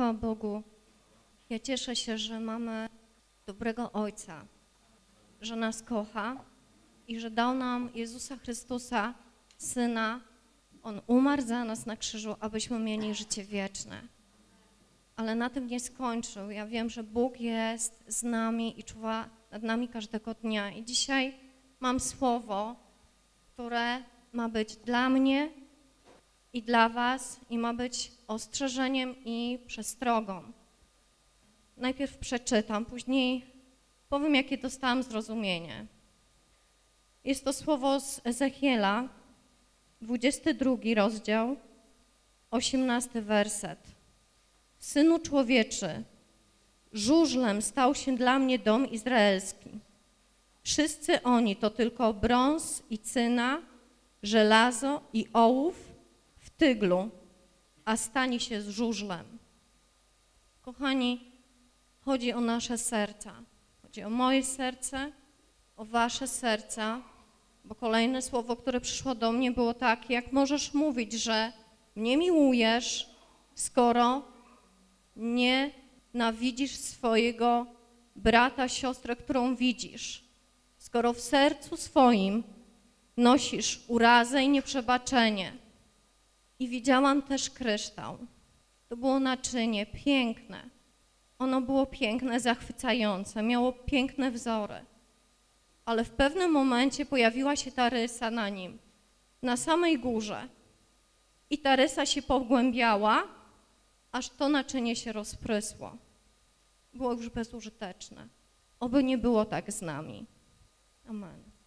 Chwała Bogu. Ja cieszę się, że mamy dobrego Ojca, że nas kocha i że dał nam Jezusa Chrystusa, Syna. On umarł za nas na krzyżu, abyśmy mieli życie wieczne. Ale na tym nie skończył. Ja wiem, że Bóg jest z nami i czuwa nad nami każdego dnia. I dzisiaj mam słowo, które ma być dla mnie i dla Was i ma być ostrzeżeniem i przestrogą. Najpierw przeczytam, później powiem, jakie dostałam zrozumienie. Jest to słowo z Ezechiela, 22 rozdział, 18 werset. Synu człowieczy, żużlem stał się dla mnie dom izraelski. Wszyscy oni to tylko brąz i cyna, żelazo i ołów tyglu, a stanie się z żużlem. Kochani, chodzi o nasze serca. Chodzi o moje serce, o wasze serca, bo kolejne słowo, które przyszło do mnie było takie, jak możesz mówić, że mnie miłujesz, skoro nie nawidzisz swojego brata, siostrę, którą widzisz. Skoro w sercu swoim nosisz urazę i nieprzebaczenie. I widziałam też kryształ. To było naczynie piękne. Ono było piękne, zachwycające, miało piękne wzory. Ale w pewnym momencie pojawiła się ta rysa na nim, na samej górze. I ta rysa się pogłębiała, aż to naczynie się rozprysło. Było już bezużyteczne. Oby nie było tak z nami. Amen.